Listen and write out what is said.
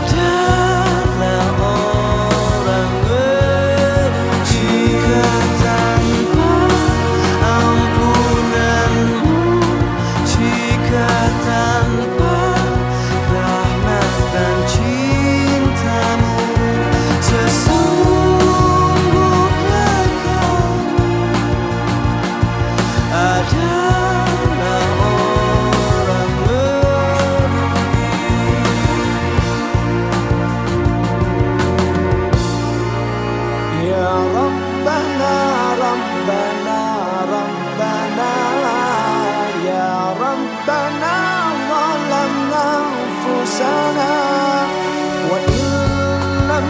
down. Rabbana, Rabbana, Ya Rabbana, Zalamna Anfusana, Wa In Lam